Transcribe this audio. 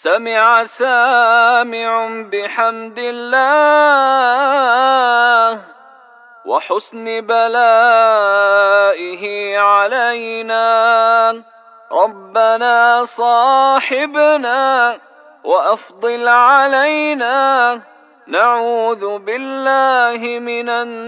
سمع سامع بحمد الله وحسن بلائه علينا. ربنا صاحبنا وأفضل علينا. نعوذ بالله من النار.